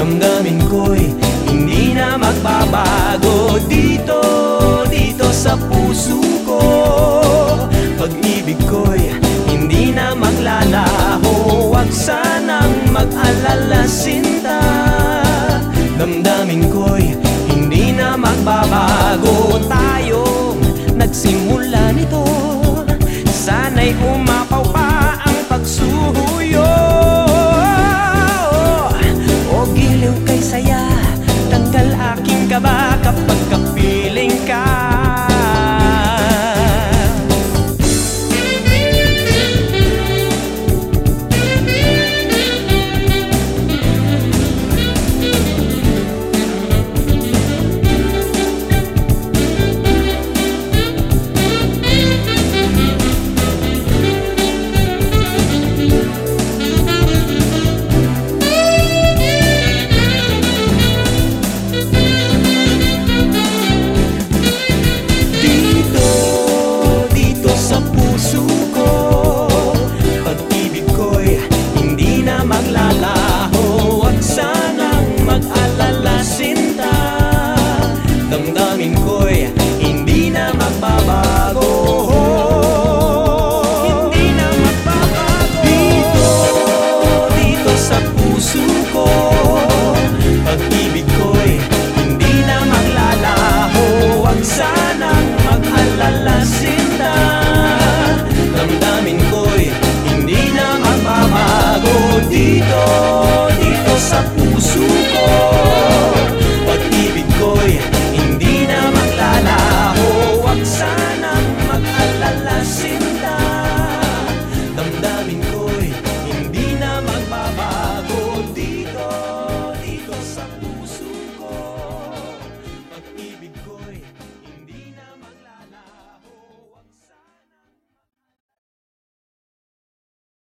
Damdamin ko'y hindi na magbabago. Dito, dito sa puso ko Pag-ibig ko'y hindi na maglalaho. Huwag sanang mag-alala sinta. Damdamin ko'y hindi na magbabago. Tayo nagsimula nito. Sana'y umapaw